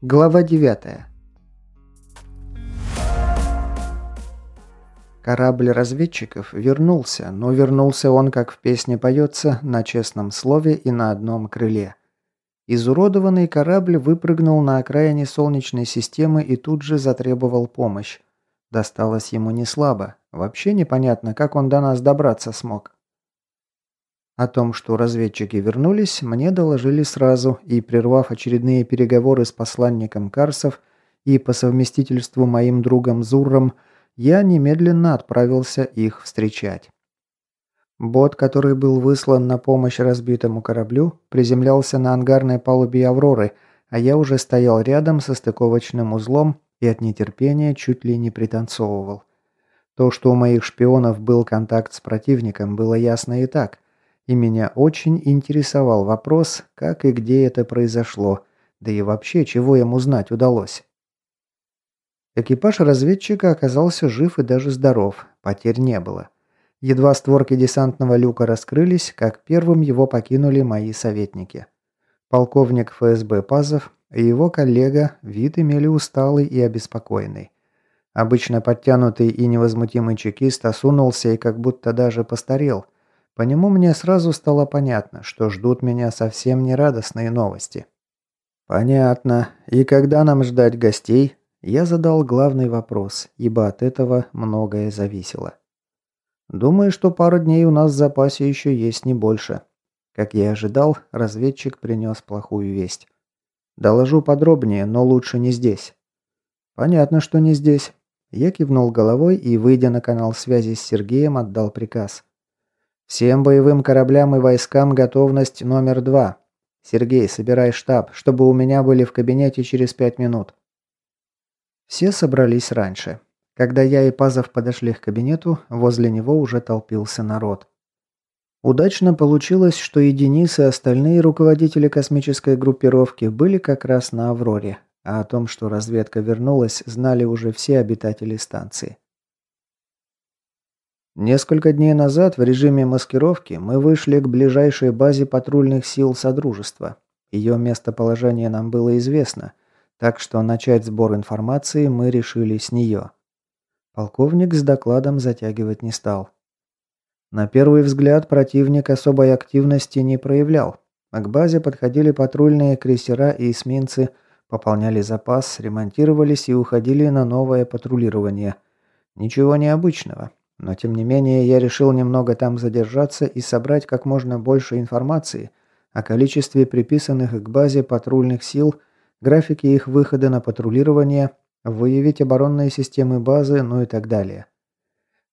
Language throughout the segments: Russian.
Глава 9. Корабль разведчиков вернулся, но вернулся он, как в песне поется, на честном слове и на одном крыле. Изуродованный корабль выпрыгнул на окраине Солнечной системы и тут же затребовал помощь. Досталось ему не слабо. Вообще непонятно, как он до нас добраться смог. О том, что разведчики вернулись, мне доложили сразу, и, прервав очередные переговоры с посланником Карсов и по совместительству моим другом Зурром, я немедленно отправился их встречать. Бот, который был выслан на помощь разбитому кораблю, приземлялся на ангарной палубе «Авроры», а я уже стоял рядом со стыковочным узлом и от нетерпения чуть ли не пританцовывал. То, что у моих шпионов был контакт с противником, было ясно и так – и меня очень интересовал вопрос, как и где это произошло, да и вообще, чего ему знать удалось. Экипаж разведчика оказался жив и даже здоров, потерь не было. Едва створки десантного люка раскрылись, как первым его покинули мои советники. Полковник ФСБ Пазов и его коллега вид имели усталый и обеспокоенный. Обычно подтянутый и невозмутимый чекист осунулся и как будто даже постарел – по нему мне сразу стало понятно, что ждут меня совсем не радостные новости. «Понятно. И когда нам ждать гостей?» Я задал главный вопрос, ибо от этого многое зависело. «Думаю, что пару дней у нас в запасе еще есть не больше». Как я и ожидал, разведчик принес плохую весть. «Доложу подробнее, но лучше не здесь». «Понятно, что не здесь». Я кивнул головой и, выйдя на канал связи с Сергеем, отдал приказ. Всем боевым кораблям и войскам готовность номер два. Сергей, собирай штаб, чтобы у меня были в кабинете через пять минут. Все собрались раньше. Когда я и Пазов подошли к кабинету, возле него уже толпился народ. Удачно получилось, что и Денис, и остальные руководители космической группировки были как раз на «Авроре», а о том, что разведка вернулась, знали уже все обитатели станции. Несколько дней назад в режиме маскировки мы вышли к ближайшей базе патрульных сил Содружества. Ее местоположение нам было известно, так что начать сбор информации мы решили с нее. Полковник с докладом затягивать не стал. На первый взгляд противник особой активности не проявлял. К базе подходили патрульные крейсера и эсминцы, пополняли запас, ремонтировались и уходили на новое патрулирование. Ничего необычного. Но тем не менее я решил немного там задержаться и собрать как можно больше информации о количестве приписанных к базе патрульных сил, графике их выхода на патрулирование, выявить оборонные системы базы, ну и так далее.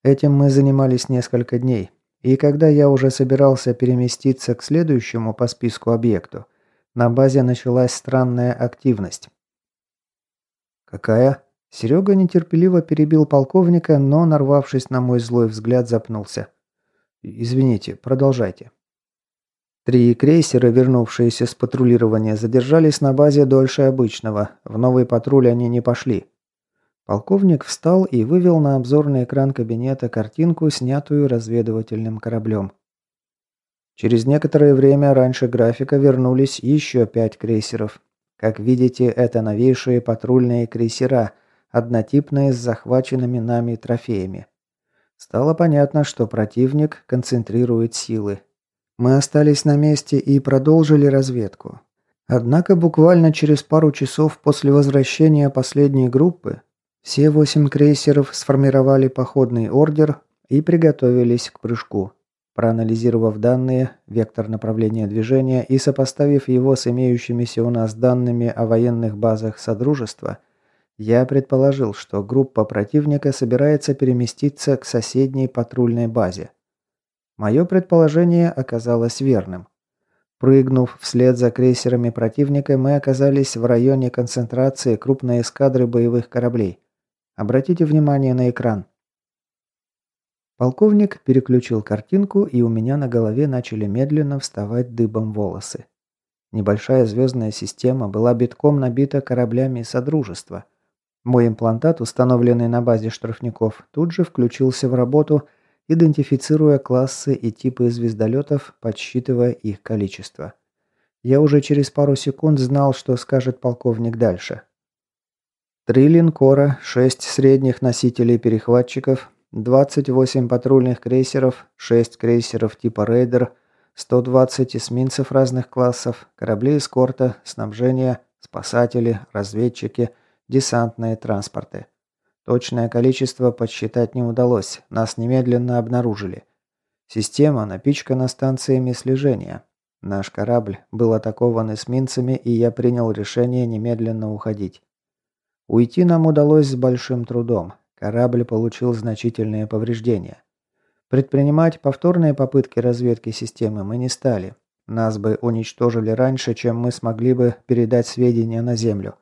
Этим мы занимались несколько дней. И когда я уже собирался переместиться к следующему по списку объекту, на базе началась странная активность. «Какая?» Серега нетерпеливо перебил полковника, но, нарвавшись на мой злой взгляд, запнулся. «Извините, продолжайте». Три крейсера, вернувшиеся с патрулирования, задержались на базе дольше обычного. В новый патруль они не пошли. Полковник встал и вывел на обзорный экран кабинета картинку, снятую разведывательным кораблем. Через некоторое время раньше графика вернулись еще пять крейсеров. Как видите, это новейшие патрульные крейсера – однотипные с захваченными нами трофеями. Стало понятно, что противник концентрирует силы. Мы остались на месте и продолжили разведку. Однако буквально через пару часов после возвращения последней группы все восемь крейсеров сформировали походный ордер и приготовились к прыжку. Проанализировав данные, вектор направления движения и сопоставив его с имеющимися у нас данными о военных базах Содружества – я предположил, что группа противника собирается переместиться к соседней патрульной базе. Мое предположение оказалось верным. Прыгнув вслед за крейсерами противника, мы оказались в районе концентрации крупной эскадры боевых кораблей. Обратите внимание на экран. Полковник переключил картинку, и у меня на голове начали медленно вставать дыбом волосы. Небольшая звездная система была битком набита кораблями Содружества – мой имплантат, установленный на базе штрафников, тут же включился в работу, идентифицируя классы и типы звездолетов, подсчитывая их количество. Я уже через пару секунд знал, что скажет полковник дальше. Три линкора, шесть средних носителей-перехватчиков, 28 патрульных крейсеров, 6 крейсеров типа «Рейдер», 120 эсминцев разных классов, корабли эскорта, снабжение, спасатели, разведчики, десантные транспорты. Точное количество подсчитать не удалось, нас немедленно обнаружили. Система напичкана станциями слежения. Наш корабль был атакован эсминцами, и я принял решение немедленно уходить. Уйти нам удалось с большим трудом. Корабль получил значительные повреждения. Предпринимать повторные попытки разведки системы мы не стали. Нас бы уничтожили раньше, чем мы смогли бы передать сведения на Землю.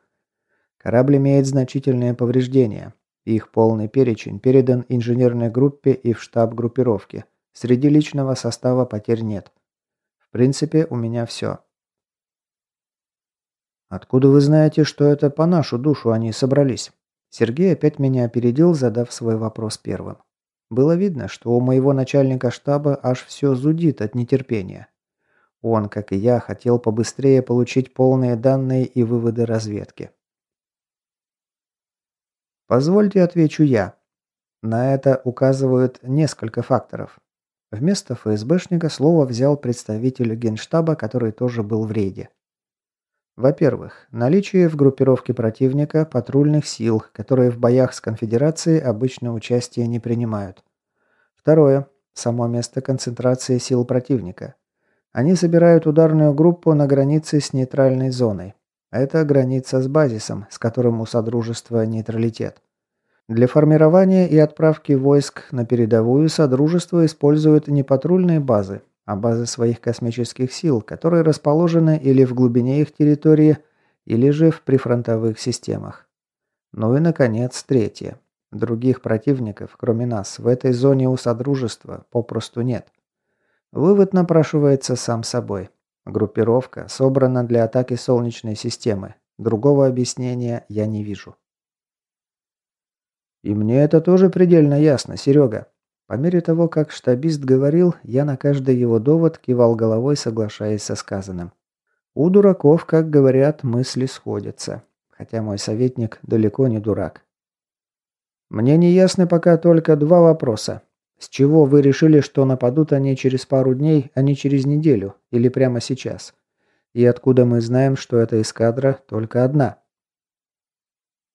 Корабль имеет значительные повреждения. Их полный перечень передан инженерной группе и в штаб группировки. Среди личного состава потерь нет. В принципе, у меня все. «Откуда вы знаете, что это по нашу душу они собрались?» Сергей опять меня опередил, задав свой вопрос первым. Было видно, что у моего начальника штаба аж все зудит от нетерпения. Он, как и я, хотел побыстрее получить полные данные и выводы разведки. Позвольте отвечу я. На это указывают несколько факторов. Вместо ФСБшника слово взял представитель генштаба, который тоже был в рейде. Во-первых, наличие в группировке противника патрульных сил, которые в боях с конфедерацией обычно участие не принимают. Второе. Само место концентрации сил противника. Они собирают ударную группу на границе с нейтральной зоной. Это граница с базисом, с которым у Содружества нейтралитет. Для формирования и отправки войск на передовую Содружество использует не патрульные базы, а базы своих космических сил, которые расположены или в глубине их территории, или же в прифронтовых системах. Ну и, наконец, третье. Других противников, кроме нас, в этой зоне у Содружества попросту нет. Вывод напрашивается сам собой. Группировка собрана для атаки Солнечной системы. Другого объяснения я не вижу. И мне это тоже предельно ясно, Серега. По мере того, как штабист говорил, я на каждый его довод кивал головой, соглашаясь со сказанным. У дураков, как говорят, мысли сходятся. Хотя мой советник далеко не дурак. Мне не ясны пока только два вопроса. С чего вы решили, что нападут они через пару дней, а не через неделю, или прямо сейчас? И откуда мы знаем, что эта эскадра только одна?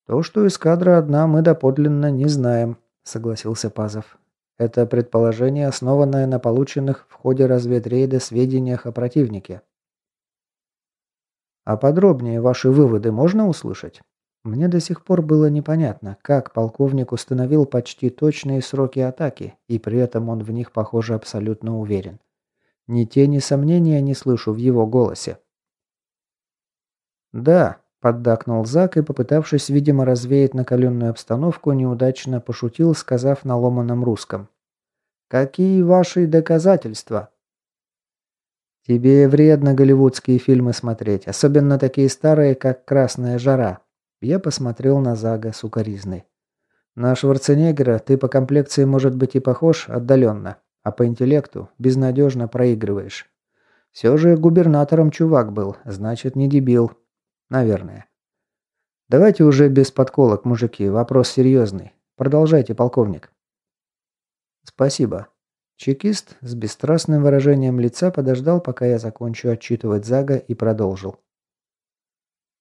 То, что эскадра одна, мы доподлинно не знаем, согласился Пазов. Это предположение, основанное на полученных в ходе разведрейда сведениях о противнике. А подробнее ваши выводы можно услышать? Мне до сих пор было непонятно, как полковник установил почти точные сроки атаки, и при этом он в них, похоже, абсолютно уверен. Ни тени сомнения не слышу в его голосе. «Да», – поддакнул Зак и, попытавшись, видимо, развеять накаленную обстановку, неудачно пошутил, сказав на ломаном русском. «Какие ваши доказательства?» «Тебе вредно голливудские фильмы смотреть, особенно такие старые, как «Красная жара», я посмотрел на Зага сукоризной. На Шварценеггера ты по комплекции, может быть, и похож отдаленно, а по интеллекту безнадежно проигрываешь. Все же губернатором чувак был, значит, не дебил. Наверное. Давайте уже без подколок, мужики, вопрос серьезный. Продолжайте, полковник. Спасибо. Чекист с бесстрастным выражением лица подождал, пока я закончу отчитывать Зага и продолжил.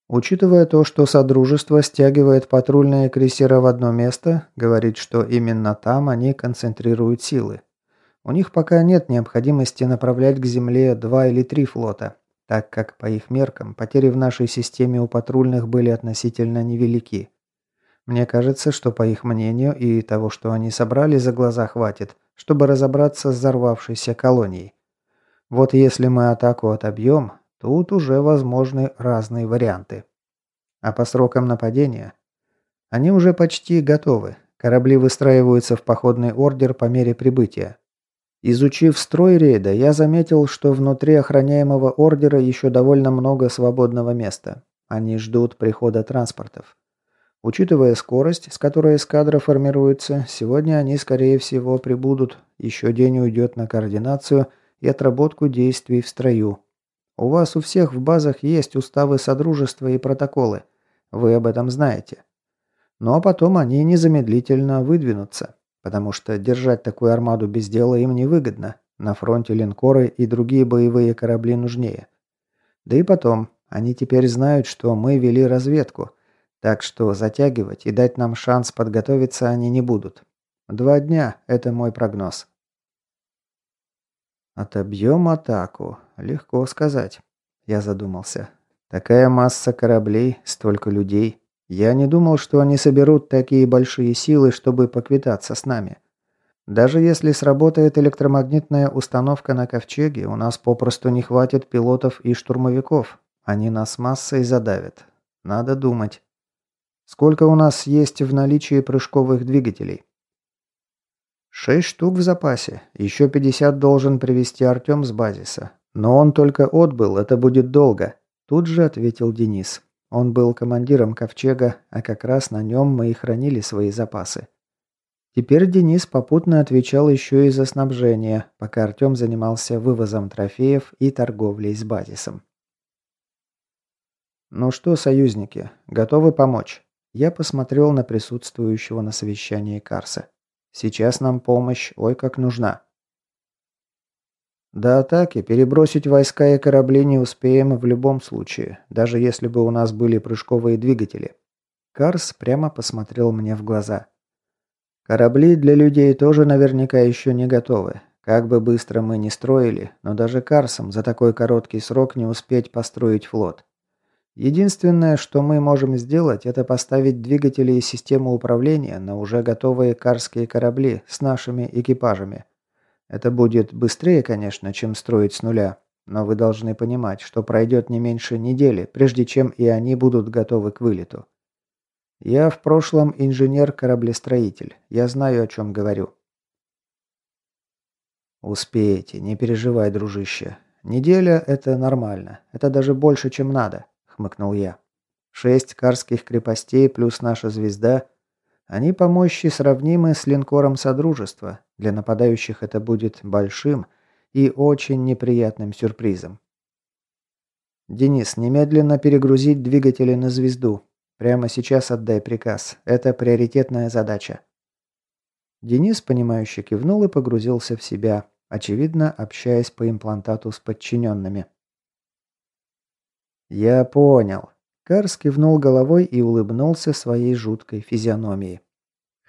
Учитывая то, что Содружество стягивает патрульные крейсера в одно место, говорит, что именно там они концентрируют силы. У них пока нет необходимости направлять к Земле два или три флота, так как, по их меркам, потери в нашей системе у патрульных были относительно невелики. Мне кажется, что, по их мнению, и того, что они собрали, за глаза хватит, чтобы разобраться с взорвавшейся колонией. Вот если мы атаку отобьем, Тут уже возможны разные варианты. А по срокам нападения? Они уже почти готовы. Корабли выстраиваются в походный ордер по мере прибытия. Изучив строй рейда, я заметил, что внутри охраняемого ордера еще довольно много свободного места. Они ждут прихода транспортов. Учитывая скорость, с которой эскадра формируется, сегодня они, скорее всего, прибудут. Еще день уйдет на координацию и отработку действий в строю. У вас у всех в базах есть уставы Содружества и протоколы. Вы об этом знаете. Но потом они незамедлительно выдвинутся, потому что держать такую армаду без дела им невыгодно. На фронте линкоры и другие боевые корабли нужнее. Да и потом, они теперь знают, что мы вели разведку, так что затягивать и дать нам шанс подготовиться они не будут. Два дня – это мой прогноз. Отобьем атаку. Легко сказать. Я задумался. Такая масса кораблей, столько людей. Я не думал, что они соберут такие большие силы, чтобы поквитаться с нами. Даже если сработает электромагнитная установка на ковчеге, у нас попросту не хватит пилотов и штурмовиков. Они нас массой задавят. Надо думать. Сколько у нас есть в наличии прыжковых двигателей? Шесть штук в запасе. Еще 50 должен привезти Артем с базиса. Но он только отбыл, это будет долго. Тут же ответил Денис. Он был командиром ковчега, а как раз на нем мы и хранили свои запасы. Теперь Денис попутно отвечал еще и за снабжение, пока Артем занимался вывозом трофеев и торговлей с базисом. «Ну что, союзники, готовы помочь?» Я посмотрел на присутствующего на совещании Карса. «Сейчас нам помощь, ой, как нужна». До атаки перебросить войска и корабли не успеем в любом случае, даже если бы у нас были прыжковые двигатели. Карс прямо посмотрел мне в глаза. Корабли для людей тоже наверняка еще не готовы. Как бы быстро мы ни строили, но даже Карсом за такой короткий срок не успеть построить флот. Единственное, что мы можем сделать, это поставить двигатели и систему управления на уже готовые карские корабли с нашими экипажами. Это будет быстрее, конечно, чем строить с нуля, но вы должны понимать, что пройдет не меньше недели, прежде чем и они будут готовы к вылету. Я в прошлом инженер-кораблестроитель. Я знаю, о чем говорю. Успеете, не переживай, дружище. Неделя – это нормально. Это даже больше, чем надо, хмыкнул я. Шесть карских крепостей плюс наша звезда. Они по мощи сравнимы с линкором Содружества. Для нападающих это будет большим и очень неприятным сюрпризом. Денис, немедленно перегрузить двигатели на звезду. Прямо сейчас отдай приказ. Это приоритетная задача». Денис, понимающе кивнул и погрузился в себя, очевидно, общаясь по имплантату с подчиненными. «Я понял». Карс кивнул головой и улыбнулся своей жуткой физиономией.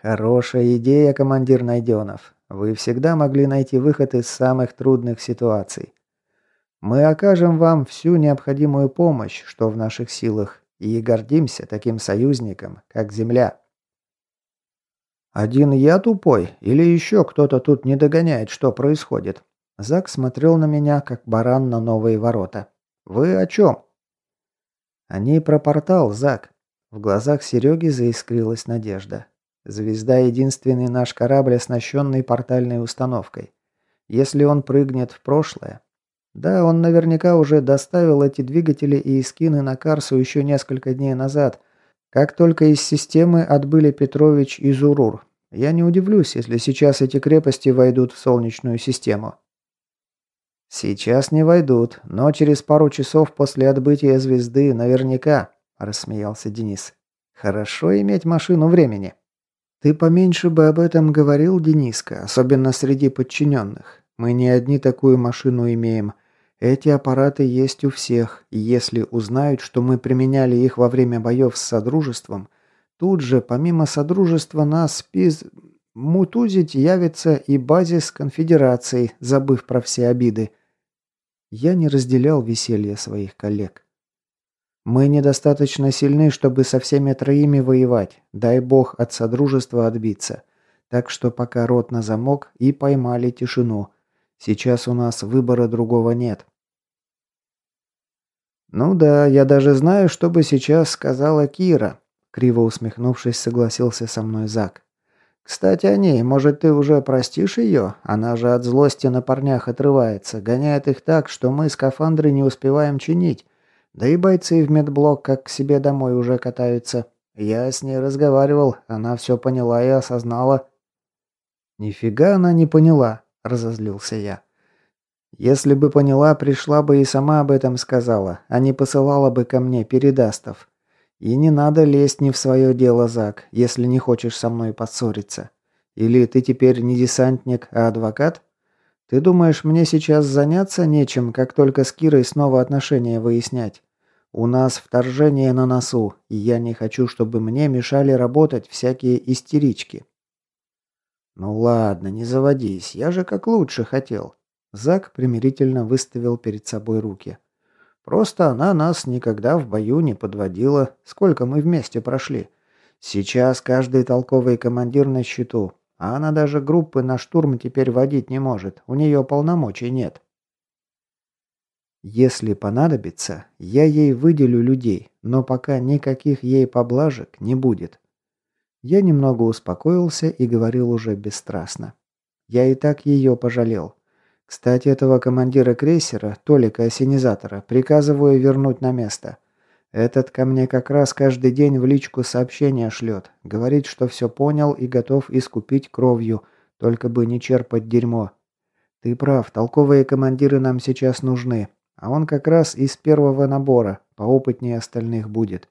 «Хорошая идея, командир Найденов. Вы всегда могли найти выход из самых трудных ситуаций. Мы окажем вам всю необходимую помощь, что в наших силах, и гордимся таким союзником, как Земля. «Один я тупой? Или еще кто-то тут не догоняет, что происходит?» Зак смотрел на меня, как баран на новые ворота. «Вы о чем?» «Они про портал, Зак». В глазах Сереги заискрилась надежда. «Звезда – единственный наш корабль, оснащенный портальной установкой. Если он прыгнет в прошлое, да, он наверняка уже доставил эти двигатели и эскины на Карсу еще несколько дней назад, как только из системы отбыли Петрович и Зурур. Я не удивлюсь, если сейчас эти крепости войдут в Солнечную систему. Сейчас не войдут, но через пару часов после отбытия звезды наверняка, рассмеялся Денис. Хорошо иметь машину времени. Ты поменьше бы об этом говорил, Дениска, особенно среди подчиненных. Мы не одни такую машину имеем. Эти аппараты есть у всех, и если узнают, что мы применяли их во время боев с Содружеством, тут же, помимо Содружества, нас пиз... мутузить явится и базис конфедерации, забыв про все обиды. Я не разделял веселье своих коллег. Мы недостаточно сильны, чтобы со всеми троими воевать, дай бог от Содружества отбиться. Так что пока рот на замок и поймали тишину – Сейчас у нас выбора другого нет. Ну да, я даже знаю, что бы сейчас сказала Кира, криво усмехнувшись, согласился со мной Зак. Кстати, о ней, может, ты уже простишь ее? Она же от злости на парнях отрывается, гоняет их так, что мы скафандры не успеваем чинить. Да и бойцы в медблок как к себе домой уже катаются. Я с ней разговаривал, она все поняла и осознала. Нифига она не поняла разозлился я. Если бы поняла, пришла бы и сама об этом сказала, а не посылала бы ко мне передастов. И не надо лезть не в свое дело, Зак, если не хочешь со мной поссориться. Или ты теперь не десантник, а адвокат? Ты думаешь, мне сейчас заняться нечем, как только с Кирой снова отношения выяснять? У нас вторжение на носу, и я не хочу, чтобы мне мешали работать всякие истерички. Ну ладно, не заводись, я же как лучше хотел. Зак примирительно выставил перед собой руки. Просто она нас никогда в бою не подводила, сколько мы вместе прошли. Сейчас каждый толковый командир на счету, а она даже группы на штурм теперь водить не может, у нее полномочий нет. Если понадобится, я ей выделю людей, но пока никаких ей поблажек не будет. Я немного успокоился и говорил уже бесстрастно. Я и так ее пожалел. Кстати, этого командира крейсера, Толика Осенизатора, приказываю вернуть на место. Этот ко мне как раз каждый день в личку сообщения шлет. Говорит, что все понял и готов искупить кровью, только бы не черпать дерьмо. Ты прав, толковые командиры нам сейчас нужны. А он как раз из первого набора, поопытнее остальных будет.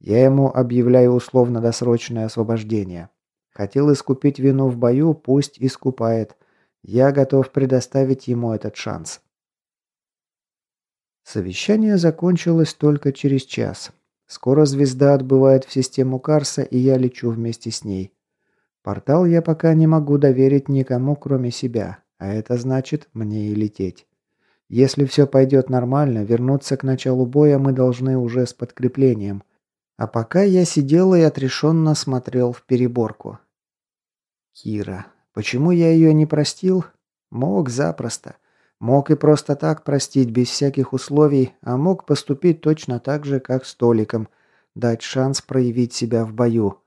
Я ему объявляю условно-досрочное освобождение. Хотел искупить вину в бою, пусть искупает. Я готов предоставить ему этот шанс. Совещание закончилось только через час. Скоро звезда отбывает в систему Карса, и я лечу вместе с ней. Портал я пока не могу доверить никому, кроме себя, а это значит мне и лететь. Если все пойдет нормально, вернуться к началу боя мы должны уже с подкреплением. А пока я сидел и отрешенно смотрел в переборку. Кира. Почему я ее не простил? Мог запросто. Мог и просто так простить, без всяких условий, а мог поступить точно так же, как с Толиком, дать шанс проявить себя в бою.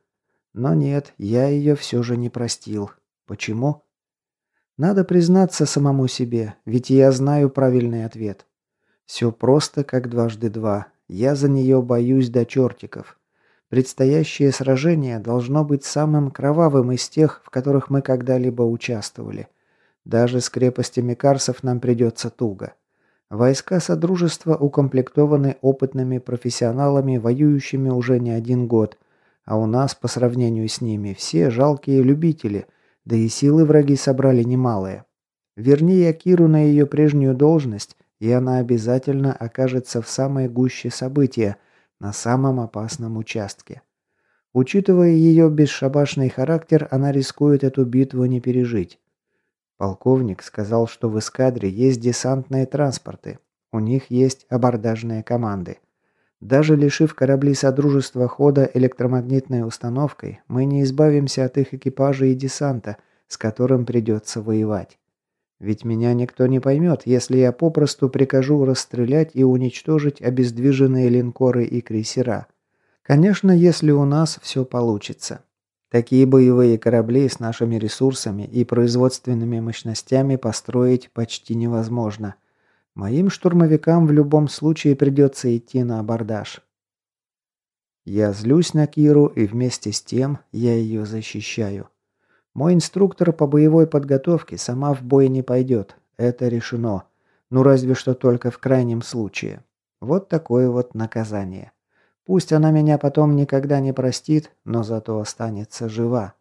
Но нет, я ее все же не простил. Почему? Надо признаться самому себе, ведь я знаю правильный ответ. Все просто, как дважды два. Я за нее боюсь до чертиков. Предстоящее сражение должно быть самым кровавым из тех, в которых мы когда-либо участвовали. Даже с крепостями Карсов нам придется туго. Войска Содружества укомплектованы опытными профессионалами, воюющими уже не один год, а у нас, по сравнению с ними, все жалкие любители, да и силы враги собрали немалые. Верни я Киру на ее прежнюю должность, и она обязательно окажется в самой гуще события, на самом опасном участке. Учитывая ее бесшабашный характер, она рискует эту битву не пережить. Полковник сказал, что в эскадре есть десантные транспорты. У них есть абордажные команды. Даже лишив корабли Содружества хода электромагнитной установкой, мы не избавимся от их экипажа и десанта, с которым придется воевать. Ведь меня никто не поймет, если я попросту прикажу расстрелять и уничтожить обездвиженные линкоры и крейсера. Конечно, если у нас все получится. Такие боевые корабли с нашими ресурсами и производственными мощностями построить почти невозможно. Моим штурмовикам в любом случае придется идти на абордаж. Я злюсь на Киру и вместе с тем я ее защищаю. Мой инструктор по боевой подготовке сама в бой не пойдет. Это решено. Ну разве что только в крайнем случае. Вот такое вот наказание. Пусть она меня потом никогда не простит, но зато останется жива.